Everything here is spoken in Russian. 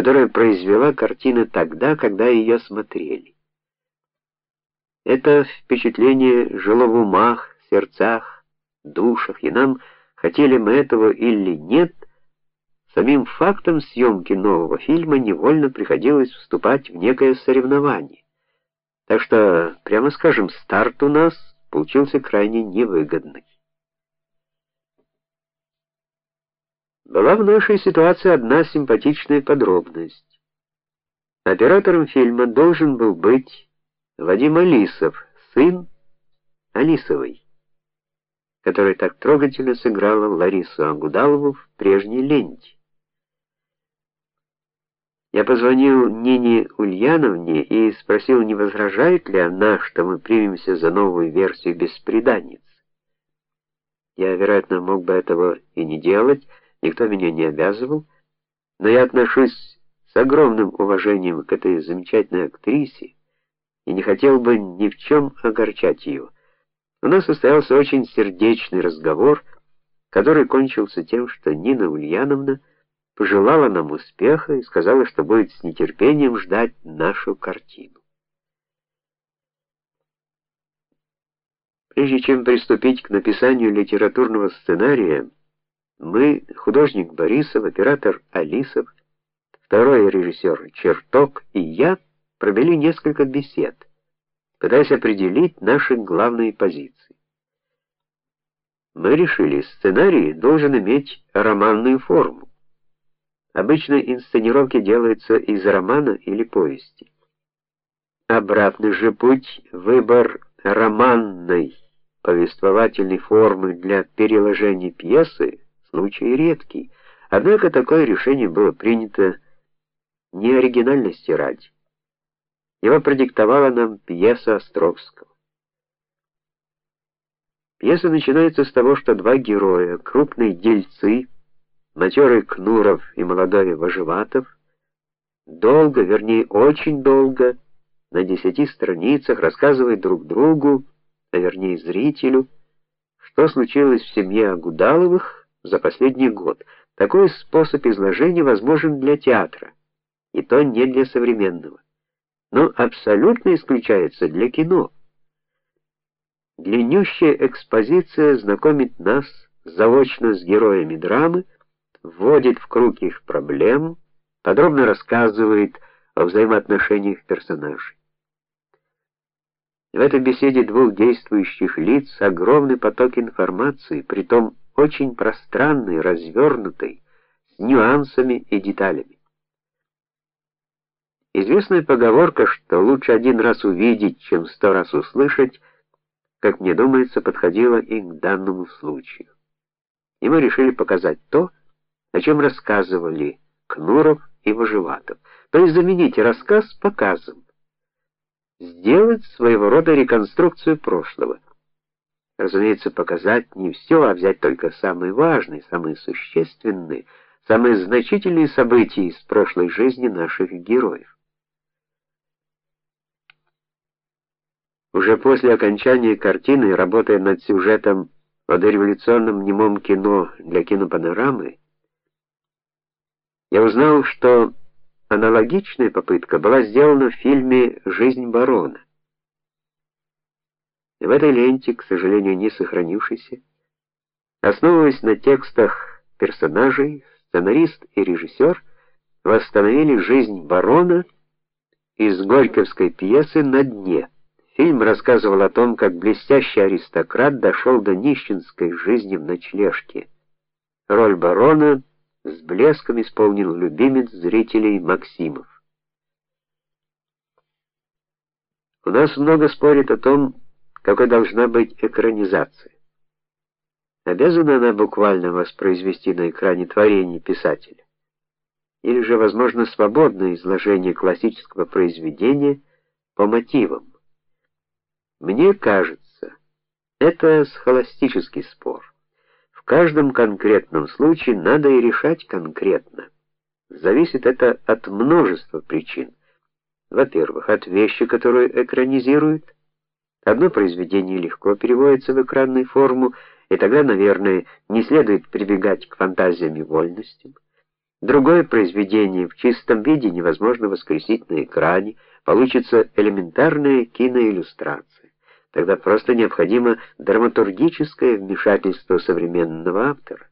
которая произвела картина тогда, когда ее смотрели. Это впечатление жило в умах, сердцах, душах, и нам, хотели мы этого или нет, самим фактом съемки нового фильма невольно приходилось вступать в некое соревнование. Так что, прямо скажем, старт у нас получился крайне невыгодный. Была в нашей ситуации одна симпатичная подробность. Оператором фильма должен был быть Вадим Алисов, сын Алисовой, который так трогательно сыграла Ларису Агудалову в прежней ленте. Я позвонил Нине Ульяновне и спросил, не возражает ли она, что мы примемся за новую версию Беспреданниц. Я, вероятно, мог бы этого и не делать, никто меня не обязывал, но я отношусь с огромным уважением к этой замечательной актрисе и не хотел бы ни в чем огорчать ее. У нас состоялся очень сердечный разговор, который кончился тем, что Нина Ульяновна пожелала нам успеха и сказала, что будет с нетерпением ждать нашу картину. Прежде чем приступить к написанию литературного сценария, мы, художник Борисов, оператор Алисов, второй режиссер Черток и я провели несколько бесед, пытаясь определить наши главные позиции. Мы решили, сценарий должен иметь романную форму. Обычно инсценировки делаются из романа или повести. Обратный же путь выбор романной повествовательной формы для переложения пьесы случай редкий. Однако такое решение было принято не оригинальности ради. Его продиктовала нам пьеса Островского. Пьеса начинается с того, что два героя, крупные дельцы, матерый Кнуров и молодой Вожеватов, долго, вернее, очень долго, на десяти страницах рассказывают друг другу, а вернее зрителю, что случилось в семье Агудаловых за последний год. Такой способ изложения возможен для театра, и то не для современного. Но абсолютно исключается для кино. Длиннющая экспозиция знакомит нас заочно с героями драмы, вводит в круг их проблем, подробно рассказывает о взаимоотношениях персонажей. В этой беседе двух действующих лиц огромный поток информации, притом очень пространный, развернутый, с нюансами и деталями. Известная поговорка, что лучше один раз увидеть, чем сто раз услышать, как мне думается, подходила и к данному случаю. И мы решили показать то, о чем рассказывали Кнуров и Вожеватов, то есть заменить рассказ показом. Сделать своего рода реконструкцию прошлого. Разумеется, показать не все, а взять только самые важные, самые существенные, самые значительные события из прошлой жизни наших героев. Уже после окончания картины, работая над сюжетом о дореволюционном немом кино для кинопанорамы, я узнал, что аналогичная попытка была сделана в фильме Жизнь барона. В этой ленте, к сожалению, не сохранившейся, основываясь на текстах персонажей, сценарист и режиссер восстановили жизнь барона из горьковской пьесы На дне. Фильм рассказывал о том, как блестящий аристократ дошел до нищенской жизни в ночлежке. Роль барона с блеском исполнил любимец зрителей Максимов. У нас много спорят о том, какой должна быть экранизация. Обязана она буквально воспроизвести на экране творение писателя? Или же возможно свободное изложение классического произведения по мотивам? Мне кажется, это схоластический спор каждом конкретном случае надо и решать конкретно. Зависит это от множества причин. Во-первых, от вещи, которую экранизируют. Одно произведение легко переводится в экранную форму, и тогда, наверное, не следует прибегать к фантазиям и вольностям. Другое произведение в чистом виде невозможно воскресить на экране, получится элементарная киноиллюстрация. Тогда просто необходимо драматургическое вмешательство современного автора.